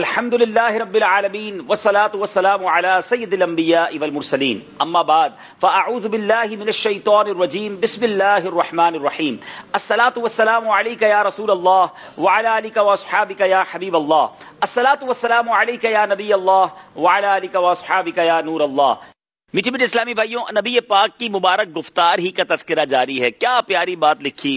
الحمد للہ رب العالمین والصلاة والسلام على سید الانبیاء والمرسلین اما بعد فاعوذ باللہ من الشیطان الرجیم بسم اللہ الرحمن الرحیم الصلاة والسلام علیکہ یا رسول اللہ وعلى آلک واصحابک یا حبیب اللہ الصلاة والسلام علیکہ یا نبی اللہ وعلى آلک واصحابک یا نور اللہ میٹھی میٹھے اسلامی بھائیوں، نبی پاک کی مبارک گفتار ہی کا تذکرہ جاری ہے۔ کیا پیاری بات لکھی،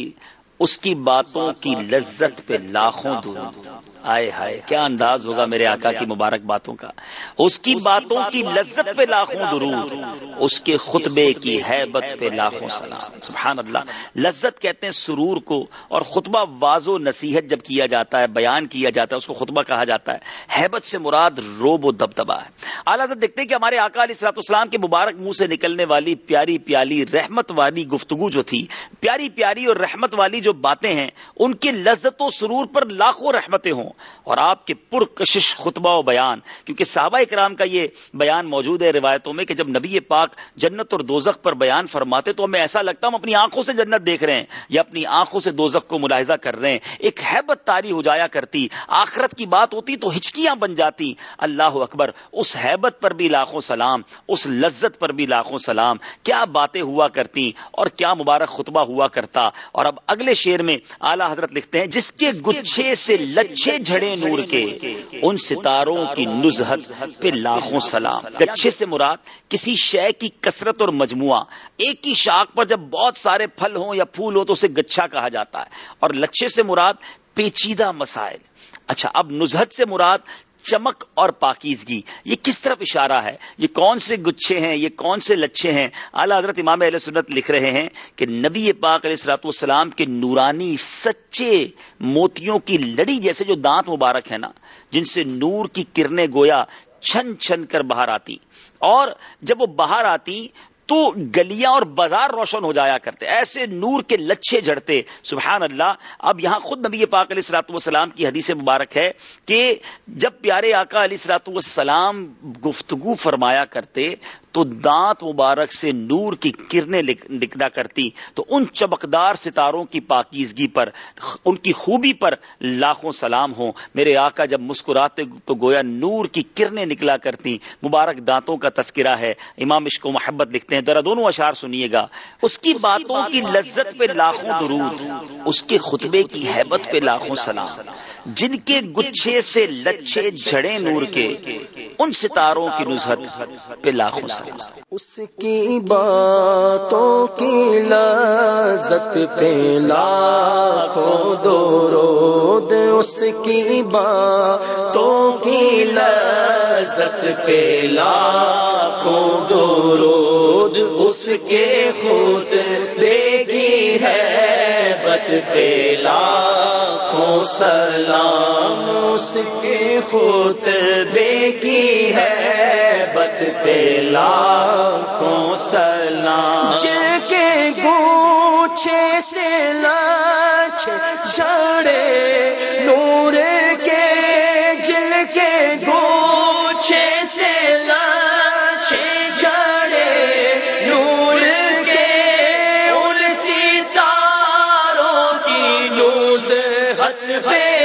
اس کی باتوں کی لذت پہ لاکھوں درود آئے ہائے، کیا انداز ہوگا میرے آقا کی مبارک باتوں کا؟ اس کی باتوں کی لذت پہ لاکھوں درود، اس کے خطبے کی حیبت پہ لاکھوں سلام۔ سبحان اللہ۔ لذت کہتے ہیں سرور کو، اور خطبہ واض و نصیحت جب کیا جاتا ہے، بیان کیا جاتا ہے، اس کو خطبہ کہا جاتا ہے، حیبت سے مراد روب و دبدبا ہے۔ اعلیٰ دیکھتے ہیں کہ ہمارے آقا علیہ السلاط اسلام کے مبارک منہ سے نکلنے والی پیاری پیاری رحمت والی گفتگو جو تھی، پیاری پیاری اور رحمت والی جو باتیں ہیں، ان کی لذت و سرور پر لاکھوں رحمتیں ہوں۔ اور آپ کے پرکشش خطبہ و بیان کیونکہ صحابہ اکرام کا یہ بیان موجود ہے روایتوں میں کہ جب نبی پاک جنت اور دوزخ پر بیان فرماتے تو ہمیں ایسا لگتا ہم اپنی آنکھوں سے جنت دیکھ رہے ہیں یا اپنی آنکھوں سے دوزخ کو ملاحظہ کر رہے ہیں۔ ایک حیبت تاری ہو جایا کرتی آخرت کی بات ہوتی تو ہچکیاں بن جاتی۔ اللہ اکبر اس حیبت پر بھی لاکھوں سلام اس لذت پر بھی لاکھوں سلام۔ کیا باتیں ہوا کرتی اور کیا مبارک خطبہ ہوا کرتا۔ اور اب اگلے شیر میں اعلیٰ حضرت لکھتے ہیں جس کے گچھے سے لچھے جھڑے نور کے، ان ستاروں کی نزہت پہ لاکھوں سلام۔ گچھے سے مراد کسی شے کی کثرت اور مجموعہ، ایک ہی شاخ پر جب بہت سارے پھل ہوں یا پھول ہو تو اسے گچھا کہا جاتا ہے۔ اور لچھے سے مراد پیچیدہ مسائل۔ اچھا اب نزہت سے مراد چمک اور پاکیزگی۔ یہ کس طرف اشارہ ہے؟ یہ کون سے گچھے ہیں؟ یہ کون سے لچھے ہیں؟ اعلیٰ حضرت امام علیہ سنت لکھ رہے ہیں کہ نبی پاک علیہ السلاط والسلام کے نورانی سچے موتیوں کی لڑی جیسے جو دانت مبارک ہے نا، جن سے نور کی کرنے گویا چھن چھن کر باہر آتی۔ اور جب وہ باہر آتی تو گلیاں اور بازار روشن ہو جایا کرتے، ایسے نور کے لچھے جھڑتے۔ سبحان اللہ، اب یہاں خود نبی پاک علیہ السلاۃ والسلام کی حدیث مبارک ہے کہ جب پیارے آقا علیہ السلاۃ والسلام گفتگو فرمایا کرتے تو دانت مبارک سے نور کی کرنے نکلا کرتی تو ان چمکدار ستاروں کی پاکیزگی پر ان کی خوبی پر لاکھوں سلام ہوں۔ میرے آقا جب مسکراتے تو گویا نور کی کرنے نکلا کرتی۔ مبارک دانتوں کا تذکرہ ہے۔ امام عشق و محبت لکھتے ہیں۔ ذرا دونوں اشار سنیے گا۔ اس کی باتوں کی لذت پہ لاکھوں درود۔ اس کے خطبے کی حیبت پہ لاکھوں سلام۔ جن کے گچھے سے لچھے جھڑے نور کے ان ستاروں کی نظہت پہ لاکھوں سلام۔ اس کی باتوں کی لذت پہ لاکھوں دو رود، اس کی باتوں کی لذت پہ لاکھوں دو رود، اس کے خود دیکھی ہے بت پہ لاکھوں سلام۔ اس کے خود دیکھی ہے بت پہ لاکھوں سلام۔ کے گوچھے سے لاچ جھڑے نور کے جل کے گوچھے سے لاچ جھڑے نور کے ان ستاروں کی نوز حت پہ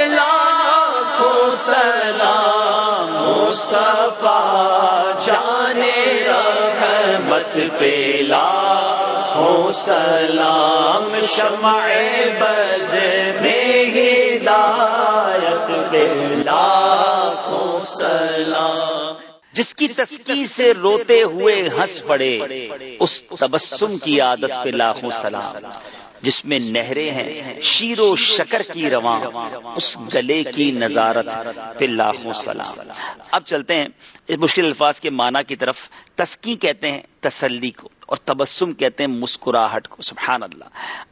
سلام، مصطفیٰ جانے رحمت پیلا ہو سلام، شمع بز میں ہدایت پیلا ہو سلام۔ جس کی تسکی سے روتے ہوئے ہنس پڑے، اس تبسم کی عادت پہ لاکھوں سلام۔ جس میں نہریں ہیں، شیر و شکر کی رواں، اس گلے کی نظارت پہ لاکھوں سلام۔ اب چلتے ہیں، اس مشکل الفاظ کے معنی کی طرف تسکی کہتے ہیں، تسلی کو، اور تبسم کہتے ہیں، مسکراہٹ کو۔ سبحان اللہ۔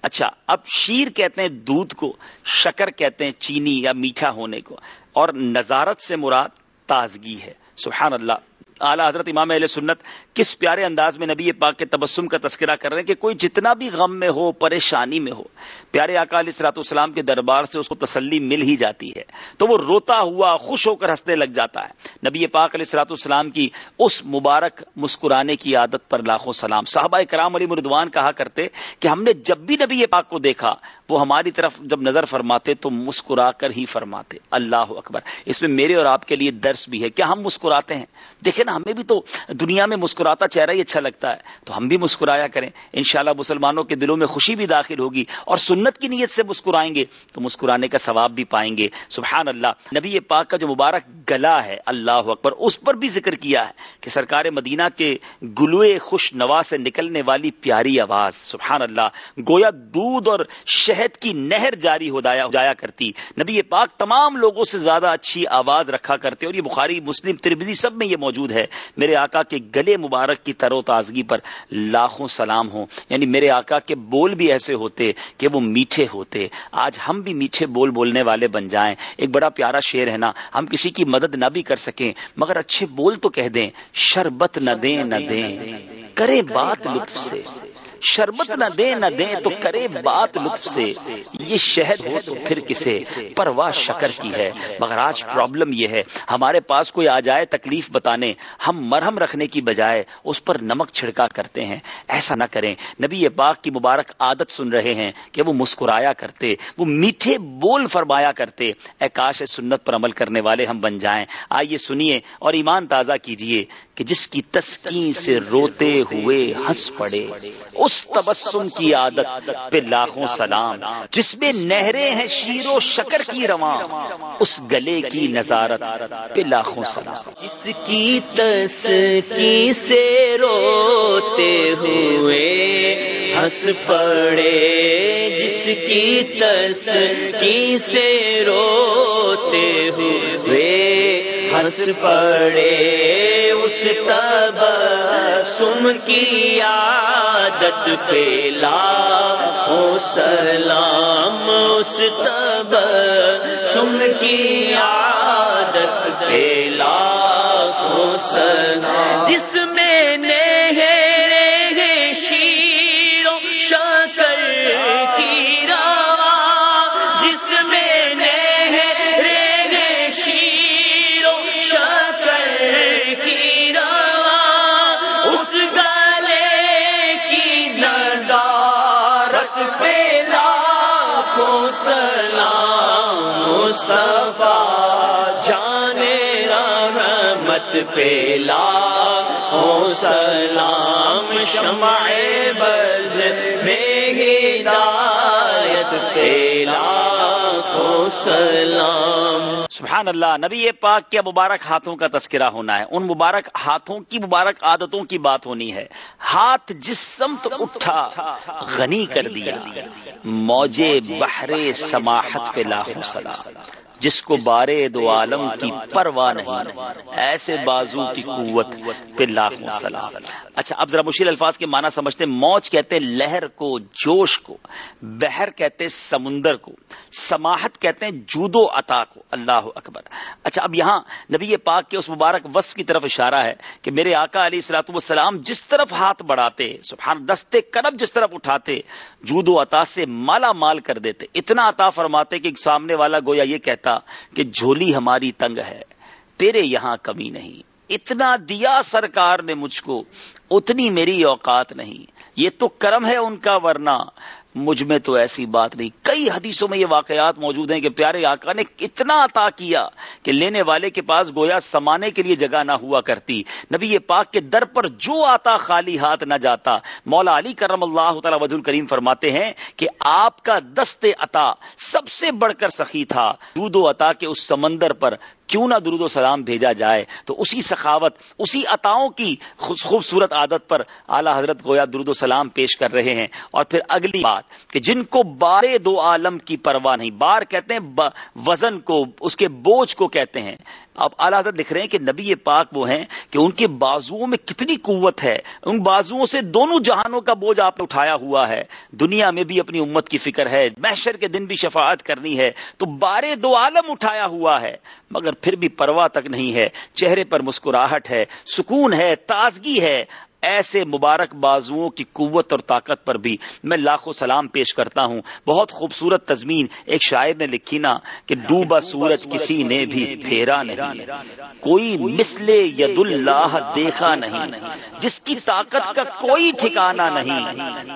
اچھا اب شیر کہتے ہیں، دودھ کو، شکر کہتے ہیں، چینی یا میٹھا ہونے کو۔ اور نظارت سے مراد تازگی ہے۔ سبحان اللہ۔ اعلیٰ حضرت امام علیہ سنت کس پیارے انداز میں نبی پاک کے تبسم کا تذکرہ کر رہے ہیں کہ کوئی جتنا بھی غم میں ہو، پریشانی میں ہو، پیارے آقا علیہ سرات اسلام کے دربار سے اس کو تسلی مل ہی جاتی ہے، تو وہ روتا ہوا، خوش ہو کر ہنسنے لگ جاتا ہے۔ نبی پاک علیہ سرات اسلام کی اس مبارک مسکرانے کی عادت پر لاکھوں سلام۔ صحابہ کرام علی مردوان کہا کرتے کہ ہم نے جب بھی نبی پاک کو دیکھا، وہ ہماری طرف جب نظر فرماتے تو مسکرا کر ہی فرماتے۔ اللہ اکبر۔ اس میں میرے اور آپ کے لیے درس بھی ہے۔ کیا ہم مسکراتے ہیں؟ دیکھیں نا، ہمیں بھی تو دنیا میں مسکراتا چہرہ ہی اچھا لگتا ہے۔ تو ہم بھی مسکرایا کریں۔ انشاءاللہ مسلمانوں کے دلوں میں خوشی بھی داخل ہوگی اور سنت کی نیت سے مسکرائیں گے تو مسکرانے کا ثواب بھی پائیں گے۔ سبحان اللہ نبی پاک کا جو مبارک گلا ہے، اللہ اکبر، اس پر بھی ذکر کیا ہے کہ سرکار مدینہ کے گلوئے خوش نوا سے نکلنے والی پیاری آواز۔ سبحان اللہ گویا دودھ اور شہد کی نہر جاری ہو جایا کرتی۔ نبی پاک تمام لوگوں سے زیادہ اچھی آواز رکھا کرتے اور یہ بخاری، مسلم تربزی سب میں یہ موجود ہے۔ میرے آقا کے گلے مبارک کی تر و تازگی پر لاکھوں سلام ہوں۔ یعنی میرے آقا کے بول بھی ایسے ہوتے کہ وہ میٹھے ہوتے۔ آج ہم بھی میٹھے بول بولنے والے بن جائیں۔ ایک بڑا پیارا شعر ہے نا، ہم کسی کی مدد نہ بھی کر سکیں، مگر اچھے بول تو کہہ دیں، شربت نہ دیں نہ دیں۔ کرے بات لطف سے۔ شربت نہ دے نہ دے تو کرے بات لطف سے۔ یہ شہد ہو تو پھر کسے؟ پرواہ شکر کی ہے۔ مگر آج پرابلم یہ ہے، ہمارے پاس کوئی آ جائے تکلیف بتانے، ہم مرہم رکھنے کی بجائے اس پر نمک چھڑکا کرتے ہیں۔ ایسا نہ کریں۔ نبی یہ پاک کی مبارک عادت سن رہے ہیں کہ وہ مسکرایا کرتے، وہ میٹھے بول فرمایا کرتے۔ اے کاش سنت پر عمل کرنے والے ہم بن جائیں۔ آئیے سنیے اور ایمان تازہ کیجیے کہ جس کی تسکین سے روتے ہوئے ہنس پڑے۔ اس تبسم کی عادت پہ لاکھوں سلام، جس میں نہریں ہیں شیر و شکر کی رواں، اس گلے کی نظارت پہ لاکھوں سلام۔ جس کی تس کی سے روتے ہوئے ہنس پڑے، جس کی تس کی سے روتے ہوئے ہنس پڑے، اس تب سم کی عادت پہ لاکھوں سلام اس تب سم کی عادت پہ لاکھوں سلام جس میں نہرے شیر و شکر کی روا جس میں رحمت پہ لاکھوں سلام، شمع بز میں ہدایت پہ لاکھوں سلام۔ سبحان اللہ نبی پاک کے مبارک ہاتھوں کا تذکرہ ہونا ہے۔ ان مبارک ہاتھوں کی مبارک عادتوں کی بات ہونی ہے۔ ہاتھ جس سمت اٹھا، غنی کر دیا۔ موجے بحرے سماحت پہ لاہو سلام جس کو بارے دو عالم کی پرواہ نہیں ایسے بازو کی قوت پہ لاکھوں سلام۔ اچھا اب ذرا مشکل الفاظ کے معنی سمجھتے موج کہتے لہر کو جوش کو بہر کہتے سمندر کو سماحت کہتے ہیں جودو عطا کو۔ اللہ اکبر۔ اچھا اب یہاں نبی پاک کے اس مبارک وصف کی طرف اشارہ ہے کہ میرے آقا علی السلاط والسلام جس طرف ہاتھ بڑھاتے سبحان دستے کرب جس طرف اٹھاتے جودو عطا سے مالا مال کر دیتے۔ اتنا عطا فرماتے کہ سامنے والا گویا یہ کہتا کہ جھولی ہماری تنگ ہے، تیرے یہاں کمی نہیں۔ اتنا دیا سرکار نے مجھ کو، اتنی میری اوقات نہیں۔ یہ تو کرم ہے ان کا، ورنہ مجھ میں تو ایسی بات نہیں۔ کئی حدیثوں میں یہ واقعات موجود ہیں کہ پیارے آقا نے اتنا عطا کیا کہ لینے والے کے پاس گویا سمانے کے لیے جگہ نہ ہوا کرتی۔ نبی یہ پاک کے در پر جو آتا خالی ہاتھ نہ جاتا۔ مولا علی کرم اللہ تعالی وجہ کریم فرماتے ہیں کہ آپ کا دست عطا سب سے بڑھ کر سخی تھا۔ دود و عطا کے اس سمندر پر کیوں نہ درود و سلام بھیجا جائے؟ تو اسی سخاوت، اسی عطاؤں کی خوبصورت عادت پر اعلی حضرت گویا درود و سلام پیش کر رہے ہیں۔ اور پھر اگلی بات۔ کہ جن کو بارے دو عالم کی پرواہ نہیں، بار کہتے ہیں وزن کو، اس کے بوجھ کو کہتے ہیں۔ اب اعلیٰ لکھ رہے ہیں کہ نبی پاک وہ ہیں کہ ان کے بازوؤں میں کتنی قوت ہے۔ ان بازوؤں سے دونوں جہانوں کا بوجھ آپ نے اٹھایا ہوا ہے۔ دنیا میں بھی اپنی امت کی فکر ہے، محشر کے دن بھی شفاعت کرنی ہے۔ تو بارے دو عالم اٹھایا ہوا ہے، مگر پھر بھی پرواہ تک نہیں ہے۔ چہرے پر مسکراہٹ ہے، سکون ہے، تازگی ہے۔ ایسے مبارک بازوؤں کی قوت اور طاقت پر بھی میں لاکھوں سلام پیش کرتا ہوں۔ بہت خوبصورت تزمین ایک شاعر نے لکھی نا کہ ڈوبا سورج کسی نے بھی پھیرا نہیں۔ کوئی مسل ید اللہ دیکھا نہیں، جس کی طاقت کا کوئی ٹھکانہ نہیں،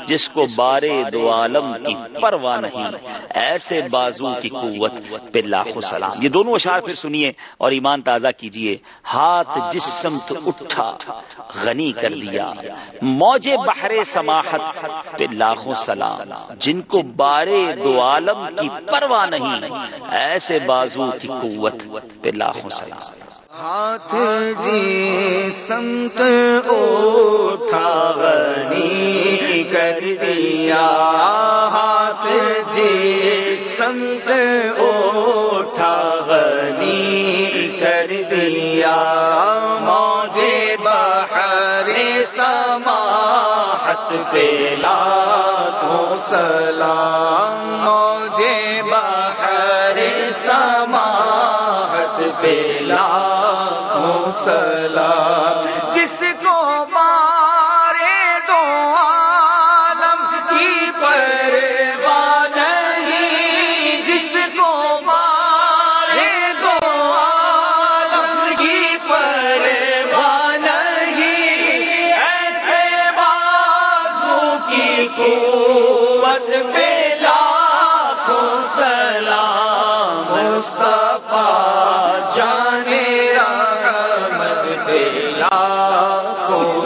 جس کو بارے دو عالم کی پرواہ نہیں۔ ایسے بازو کی قوت پہ لاکھوں سلام۔ یہ دونوں اشعار پھر سنیے اور ایمان تازہ کیجیے۔ ہاتھ جس سمت اٹھا، غنی کر دیا۔ موج بحر سماحت پہ لاکھوں سلام، جن کو بارے دو عالم کی پرواہ نہیں، ایسے بازو کی قوت پہ لاکھوں سلام۔ ہاتھ جی سمت اٹھا غنی کر دیا۔ ہاتھ جی سمت اٹھا غنی کر دیا۔ پہ لاکھوں سلام موجے بحر سماحت پہ لاکھوں سلام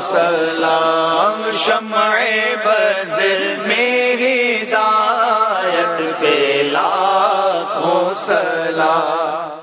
سلام شمع بز میں ہدایت پہ لاکھوں سلام